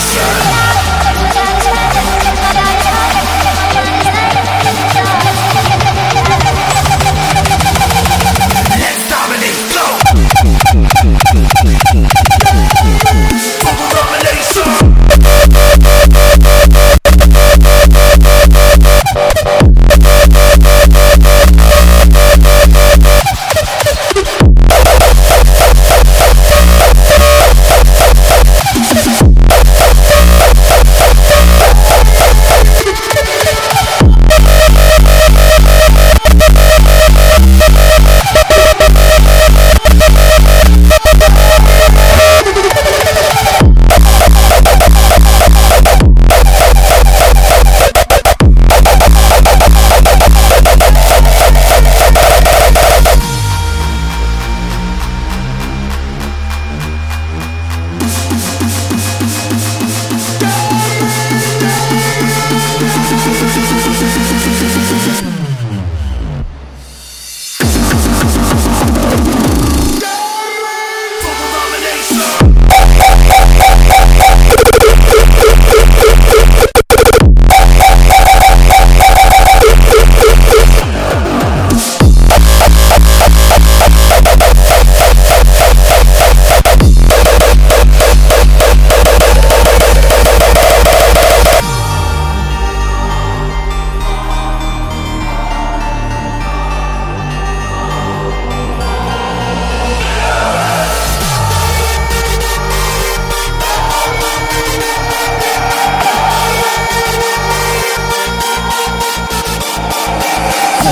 Nation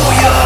보여